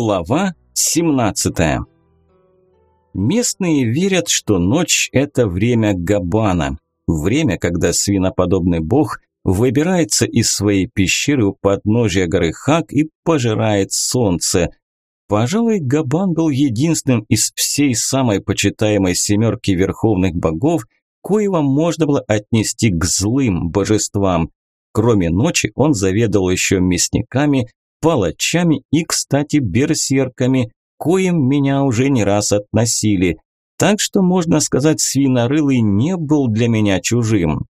Глава 17. Местные верят, что ночь – это время Габана. Время, когда свиноподобный бог выбирается из своей пещеры у подножия горы Хак и пожирает солнце. Пожалуй, Габан был единственным из всей самой почитаемой семерки верховных богов, коего можно было отнести к злым божествам. Кроме ночи, он заведовал еще мясниками, палачами и, кстати, берсерками, коим меня уже не раз относили. Так что, можно сказать, свинорылый не был для меня чужим.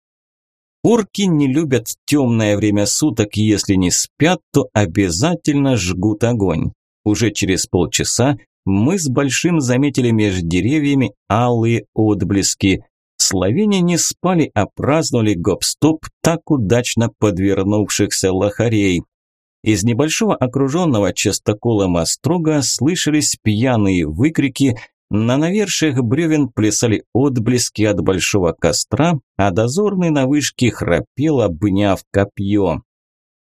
Орки не любят темное время суток, и если не спят, то обязательно жгут огонь. Уже через полчаса мы с Большим заметили между деревьями алые отблески. Словения не спали, а праздновали гоп-стоп так удачно подвернувшихся лохарей. Из небольшого окруженного частоколом острога слышались пьяные выкрики, на навершиях бревен плясали отблески от большого костра, а дозорный на вышке храпел, обняв копье.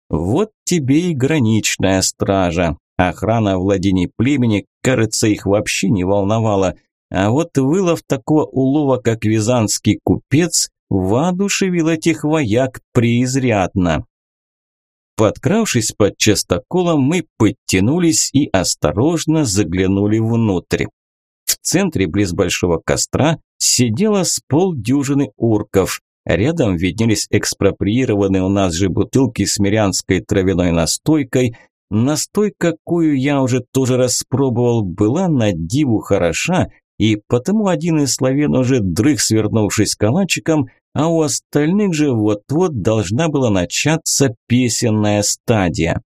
Вот тебе и граничная стража. Охрана владений племени, кажется, их вообще не волновала. А вот вылов такого улова, как визанский купец, воодушевил этих вояк преизрядно. Подкравшись под частоколом, мы подтянулись и осторожно заглянули внутрь. В центре, близ большого костра, сидело с полдюжины урков. Рядом виднелись экспроприированные у нас же бутылки с мирянской травяной настойкой. Настойка, какую я уже тоже распробовал, была на диву хороша, и потому один из славян уже дрых, свернувшись калачиком, а у остальных же вот-вот должна была начаться песенная стадия.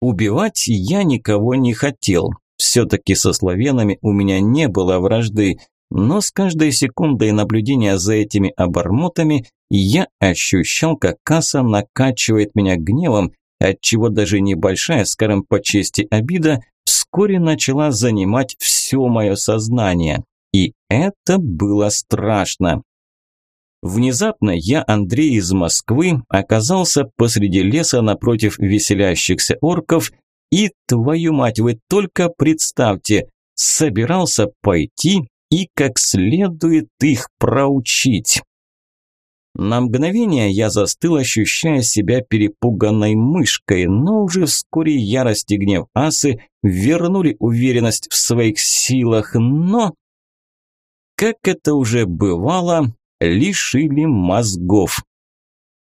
Убивать я никого не хотел. Все-таки со славянами у меня не было вражды, но с каждой секундой наблюдения за этими обормотами я ощущал, как касса накачивает меня гневом, отчего даже небольшая, скажем по чести, обида вскоре начала занимать все мое сознание. И это было страшно. Внезапно я, Андрей из Москвы, оказался посреди леса напротив веселящихся орков и, твою мать, вы только представьте, собирался пойти и как следует их проучить. На мгновение я застыл, ощущая себя перепуганной мышкой, но уже вскоре ярость и гнев асы вернули уверенность в своих силах, но как это уже бывало, лишили мозгов.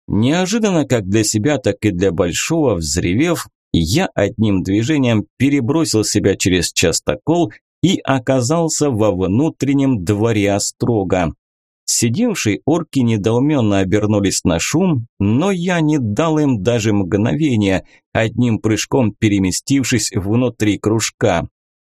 Неожиданно как для себя, так и для Большого, взревев, я одним движением перебросил себя через частокол и оказался во внутреннем дворе острога. Сидевшие орки недоуменно обернулись на шум, но я не дал им даже мгновения, одним прыжком переместившись внутри кружка.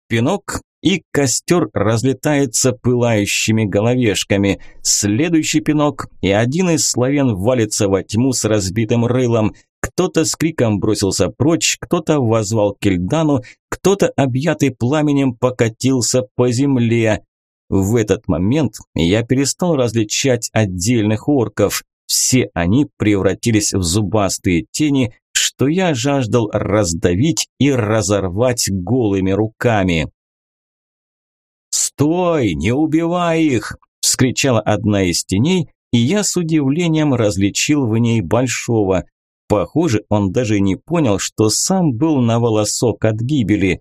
Пинок, и костер разлетается пылающими головешками. Следующий пинок, и один из славян валится во тьму с разбитым рылом. Кто-то с криком бросился прочь, кто-то возвал к Эльдану, кто-то, объятый пламенем, покатился по земле. В этот момент я перестал различать отдельных орков. Все они превратились в зубастые тени, что я жаждал раздавить и разорвать голыми руками. «Стой! Не убивай их!» – вскричала одна из теней, и я с удивлением различил в ней большого. Похоже, он даже не понял, что сам был на волосок от гибели.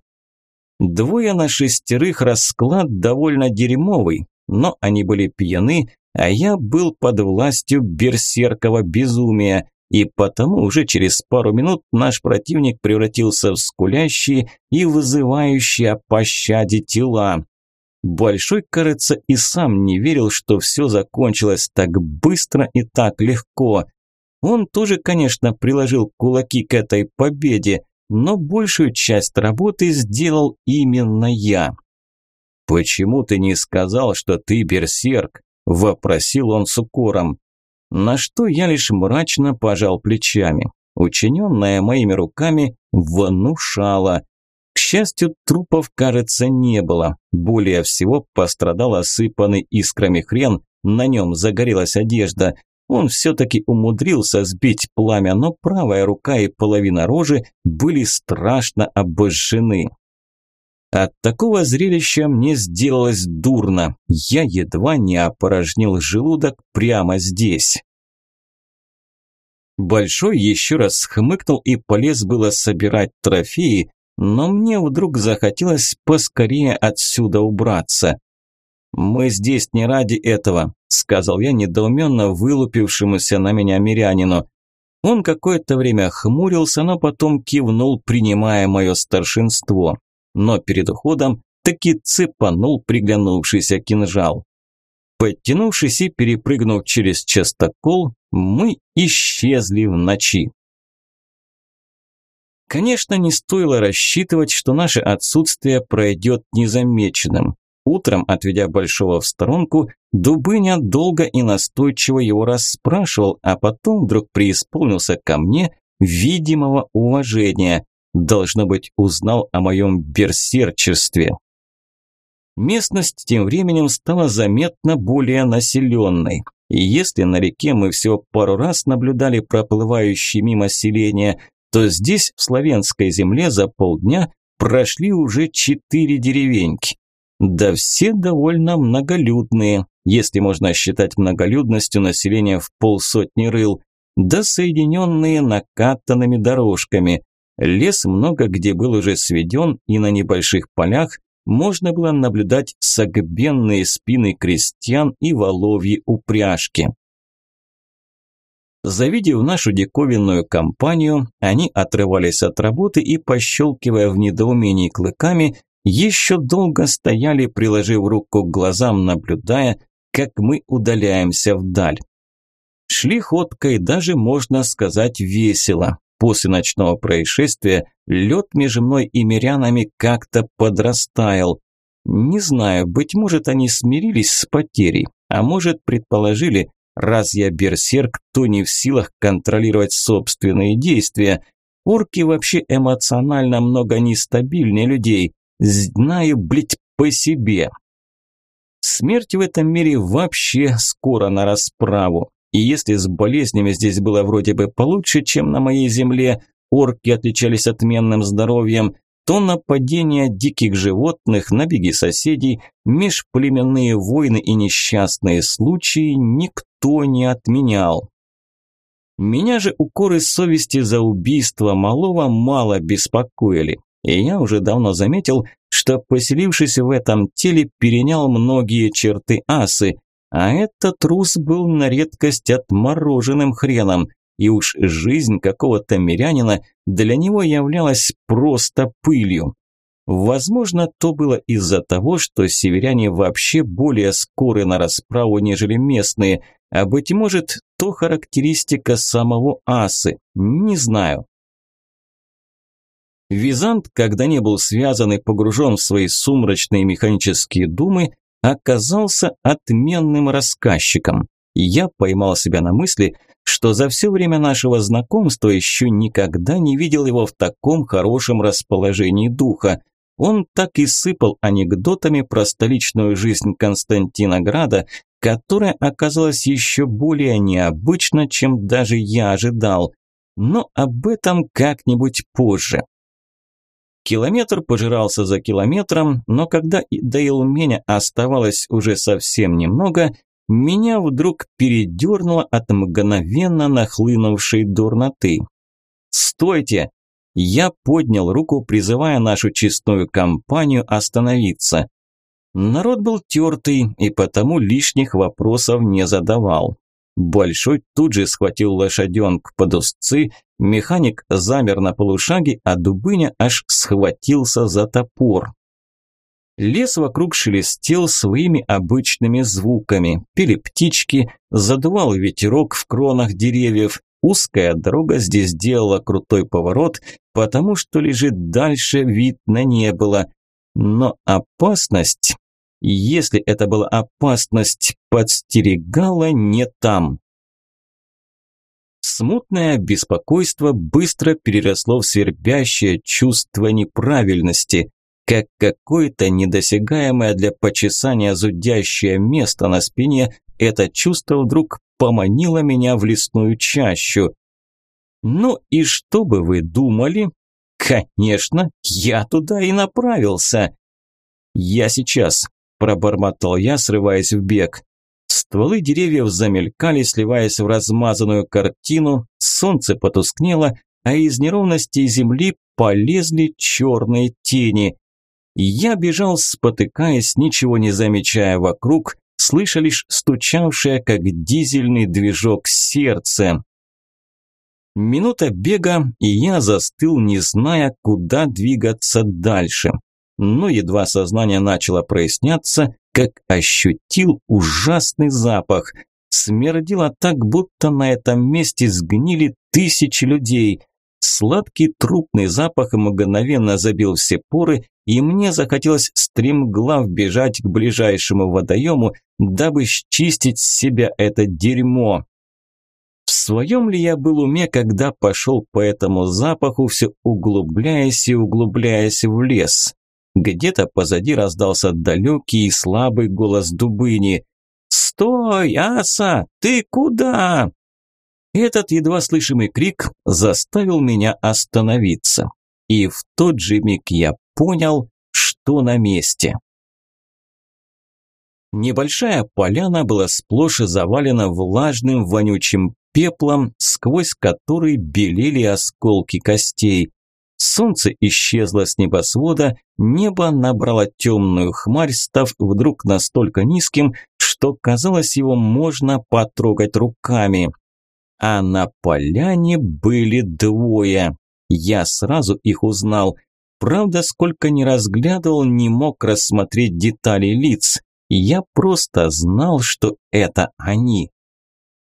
Двое на шестерых расклад довольно дерьмовый, но они были пьяны, а я был под властью берсеркова безумия, и потому уже через пару минут наш противник превратился в скулящие и вызывающие о пощаде тела. Большой, кажется, и сам не верил, что все закончилось так быстро и так легко. Он тоже, конечно, приложил кулаки к этой победе, но большую часть работы сделал именно я. «Почему ты не сказал, что ты берсерк?» – вопросил он с укором. На что я лишь мрачно пожал плечами. Учиненное моими руками внушало. Счастью, трупов, кажется, не было. Более всего пострадал осыпанный искрами хрен, на нем загорелась одежда. Он все-таки умудрился сбить пламя, но правая рука и половина рожи были страшно обожжены. От такого зрелища мне сделалось дурно. Я едва не опорожнил желудок прямо здесь. Большой еще раз хмыкнул и полез было собирать трофеи, но мне вдруг захотелось поскорее отсюда убраться. «Мы здесь не ради этого», – сказал я недоуменно вылупившемуся на меня мирянину. Он какое-то время хмурился, но потом кивнул, принимая мое старшинство. Но перед уходом таки цепанул приглянувшийся кинжал. Подтянувшись и перепрыгнув через частокол, мы исчезли в ночи. Конечно, не стоило рассчитывать, что наше отсутствие пройдет незамеченным. Утром, отведя Большого в сторонку, Дубыня долго и настойчиво его расспрашивал, а потом вдруг преисполнился ко мне видимого уважения. Должно быть, узнал о моем берсерчестве. Местность тем временем стала заметно более населенной. И если на реке мы всего пару раз наблюдали проплывающие мимо селения, то здесь, в славянской земле, за полдня прошли уже четыре деревеньки. Да все довольно многолюдные, если можно считать многолюдностью населения в полсотни рыл, да соединенные накатанными дорожками. Лес много где был уже сведен, и на небольших полях можно было наблюдать согбенные спины крестьян и воловьи упряжки. Завидев нашу диковинную компанию, они отрывались от работы и, пощелкивая в недоумении клыками, еще долго стояли, приложив руку к глазам, наблюдая, как мы удаляемся вдаль. Шли ходкой даже, можно сказать, весело. После ночного происшествия лед между мной и мирянами как-то подрастаял. Не знаю, быть может, они смирились с потерей, а может, предположили, раз я берсерк, то не в силах контролировать собственные действия. Орки вообще эмоционально много нестабильнее людей. Знаю, блять, по себе. Смерть в этом мире вообще скоро на расправу. И если с болезнями здесь было вроде бы получше, чем на моей земле, орки отличались отменным здоровьем, то нападения диких животных, набеги соседей, межплеменные войны и несчастные случаи никто не отменял. Меня же укоры совести за убийство малого мало беспокоили. И я уже давно заметил, что поселившись в этом теле перенял многие черты асы, а этот трус был на редкость отмороженным хреном, и уж жизнь какого-то мирянина для него являлась просто пылью. Возможно, то было из-за того, что северяне вообще более скоры на расправу, нежели местные, а быть может, то характеристика самого асы, не знаю. Визант, когда не был связан и погружен в свои сумрачные механические думы, оказался отменным рассказчиком. Я поймал себя на мысли, что за все время нашего знакомства еще никогда не видел его в таком хорошем расположении духа. Он так и сыпал анекдотами про столичную жизнь Константинограда, которая оказалась еще более необычна, чем даже я ожидал. Но об этом как-нибудь позже. Километр пожирался за километром, но когда до Илменя оставалось уже совсем немного, меня вдруг передернуло от мгновенно нахлынувшей дурноты. «Стойте!» Я поднял руку, призывая нашу честную компанию остановиться. Народ был тертый и потому лишних вопросов не задавал. Большой тут же схватил лошаденку под узцы, механик замер на полушаге, а Дубыня аж схватился за топор. Лес вокруг шелестел своими обычными звуками. Пели птички, задувал ветерок в кронах деревьев. Узкая дорога здесь делала крутой поворот, потому что лежит дальше видно не было. Но опасность если это была опасность, подстерегала не там. Смутное беспокойство быстро переросло в свербящее чувство неправильности, как какое-то недосягаемое для почесания зудящее место на спине это чувство вдруг поманило меня в лесную чащу. Ну и что бы вы думали? Конечно, я туда и направился. Я сейчас, пробормотал я, срываясь в бег. Стволы деревьев замелькали, сливаясь в размазанную картину, солнце потускнело, а из неровностей земли полезли черные тени. Я бежал, спотыкаясь, ничего не замечая вокруг, слыша лишь стучавшее, как дизельный движок, сердце. Минута бега, и я застыл, не зная, куда двигаться дальше. Но едва сознание начало проясняться, как ощутил ужасный запах. Смердило так, будто на этом месте сгнили тысячи людей. Сладкий трупный запах мгновенно забил все поры, и мне захотелось стремглав бежать к ближайшему водоему, дабы счистить с себя это дерьмо. В своем ли я был уме, когда пошел по этому запаху, все углубляясь и углубляясь в лес? Где-то позади раздался далекий и слабый голос Дубыни. «Стой, Аса! Ты куда?» Этот едва слышимый крик заставил меня остановиться. И в тот же миг я понял, что на месте. Небольшая поляна была сплошь завалена влажным вонючим пеплом, сквозь который белели осколки костей. Солнце исчезло с небосвода, небо набрало темную хмарь, став вдруг настолько низким, что казалось его можно потрогать руками. А на поляне были двое. Я сразу их узнал. Правда, сколько ни разглядывал, не мог рассмотреть детали лиц. Я просто знал, что это они.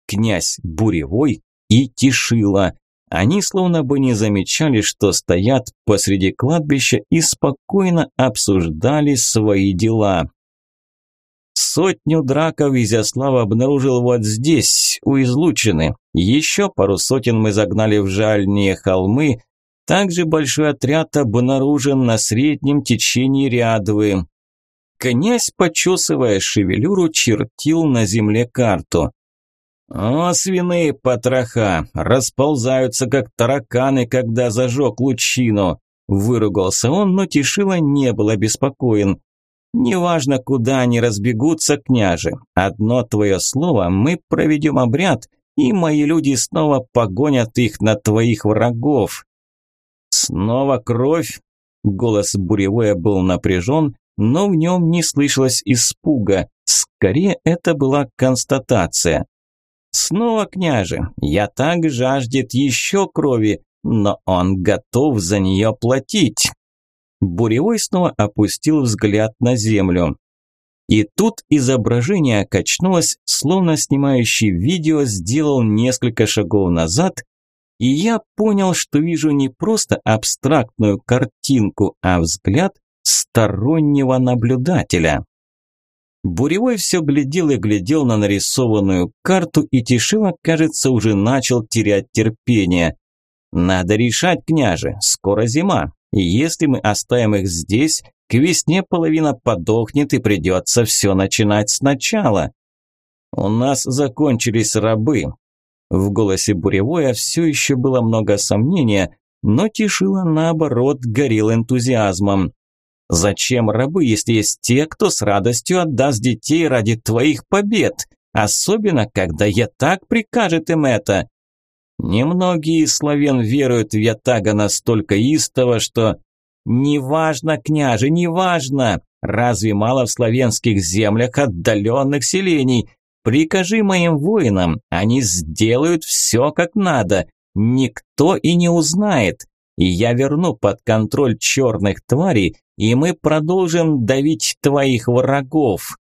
Князь Буревой и Тишила. Они словно бы не замечали, что стоят посреди кладбища и спокойно обсуждали свои дела. Сотню драков Изяслав обнаружил вот здесь, у излучины. Еще пару сотен мы загнали в жальние холмы, также большой отряд обнаружен на среднем течении Рядовы. Князь, почесывая шевелюру, чертил на земле карту. «О, свиные потроха! Расползаются, как тараканы, когда зажег лучину!» Выругался он, но Тишила не был обеспокоен. «Неважно, куда они разбегутся, княже. Одно твое слово, мы проведем обряд, и мои люди снова погонят их на твоих врагов. «Снова кровь?» Голос Буревое был напряжен, но в нем не слышалось испуга. Скорее, это была констатация. «Снова, княже, я так жаждет еще крови, но он готов за нее платить». Буревой снова опустил взгляд на землю. И тут изображение качнулось, словно снимающий видео сделал несколько шагов назад и я понял, что вижу не просто абстрактную картинку, а взгляд стороннего наблюдателя. Буревой все глядел и глядел на нарисованную карту, и Тишила, кажется, уже начал терять терпение. «Надо решать, княже, скоро зима, и если мы оставим их здесь, к весне половина подохнет и придется все начинать сначала. У нас закончились рабы, в голосе Буревоя все еще было много сомнения, но Тишила, наоборот, горел энтузиазмом. «Зачем рабы, если есть те, кто с радостью отдаст детей ради твоих побед? Особенно, когда Ятаг прикажет им это?» Немногие славян веруют в Ятага настолько истово, что... «Неважно, княже, неважно! Разве мало в славянских землях отдаленных селений? Прикажи моим воинам, они сделают все как надо. Никто и не узнает. И я верну под контроль черных тварей, и мы продолжим давить твоих врагов.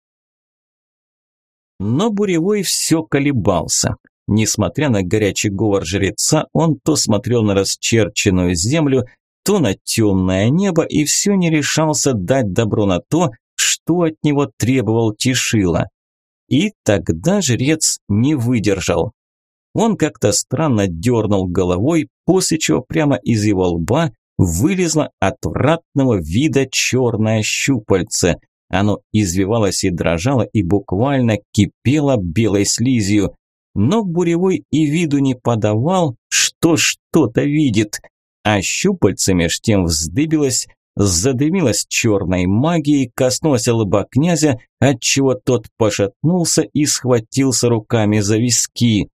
Но Буревой все колебался. Несмотря на горячий говор жреца, он то смотрел на расчерченную землю, то на темное небо и все не решался дать добро на то, что от него требовал Тишила. И тогда жрец не выдержал. Он как-то странно дернул головой, после чего прямо из его лба вылезло отвратного вида черное щупальце. Оно извивалось и дрожало, и буквально кипело белой слизью. Но Буревой и виду не подавал, что что-то видит. А щупальце меж тем вздыбилось, задымилась черной магией, коснулась лба князя, отчего тот пошатнулся и схватился руками за виски.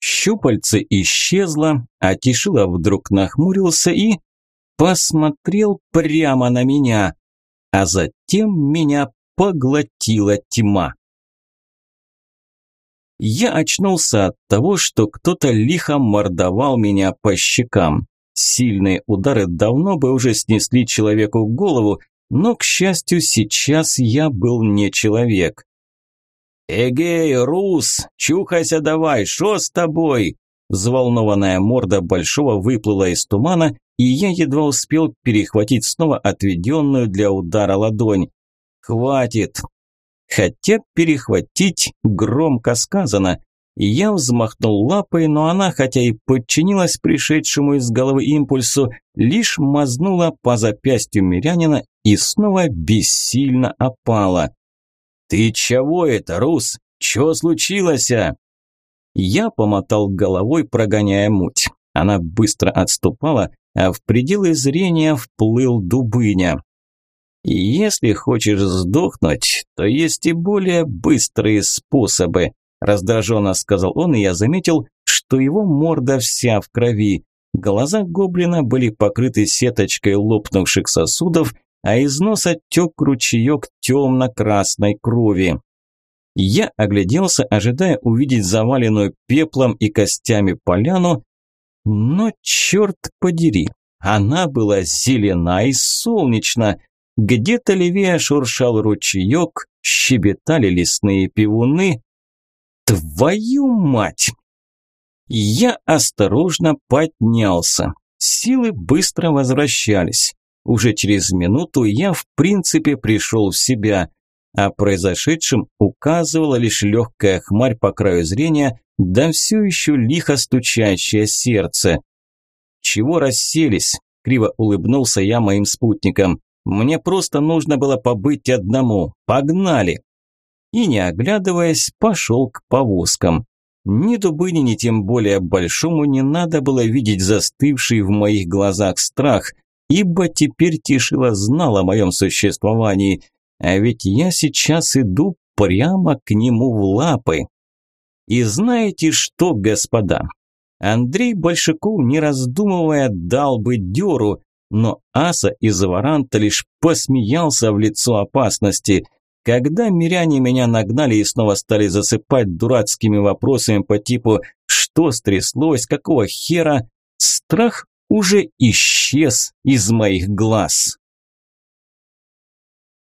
Щупальце исчезло, а Тишила вдруг нахмурился и посмотрел прямо на меня, а затем меня поглотила тьма. Я очнулся от того, что кто-то лихо мордовал меня по щекам. Сильные удары давно бы уже снесли человеку голову, но, к счастью, сейчас я был не человек. «Эгей, Рус, чухайся давай, что с тобой?» Взволнованная морда Большого выплыла из тумана, и я едва успел перехватить снова отведенную для удара ладонь. «Хватит!» Хотя перехватить громко сказано. Я взмахнул лапой, но она, хотя и подчинилась пришедшему из головы импульсу, лишь мазнула по запястью мирянина и снова бессильно опала. «Ты чего это, Рус? Чё случилось?» Я помотал головой, прогоняя муть. Она быстро отступала, а в пределы зрения вплыл Дубыня. «Если хочешь сдохнуть, то есть и более быстрые способы», раздраженно сказал он, и я заметил, что его морда вся в крови. Глаза гоблина были покрыты сеточкой лопнувших сосудов, а из носа тек ручеек темно-красной крови. Я огляделся, ожидая увидеть заваленную пеплом и костями поляну, но черт подери, она была зелена и солнечна. Где-то левее шуршал ручеек, щебетали лесные пивуны, Твою мать! Я осторожно поднялся. Силы быстро возвращались. Уже через минуту я в принципе пришел в себя. О произошедшем указывала лишь легкая хмарь по краю зрения, да все еще лихо стучащее сердце. «Чего расселись?» – криво улыбнулся я моим спутникам. «Мне просто нужно было побыть одному. Погнали!» И, не оглядываясь, пошел к повозкам. Ни Дубыни, ни тем более Большому не надо было видеть застывший в моих глазах страх, ибо теперь Тишила знала о моем существовании, а ведь я сейчас иду прямо к нему в лапы. И знаете что, господа? Андрей Большаков, не раздумывая, дал бы дёру, но Аса из Варанта лишь посмеялся в лицо опасности. Когда миряне меня нагнали и снова стали засыпать дурацкими вопросами по типу «что стряслось?», «какого хера?», страх уже исчез из моих глаз.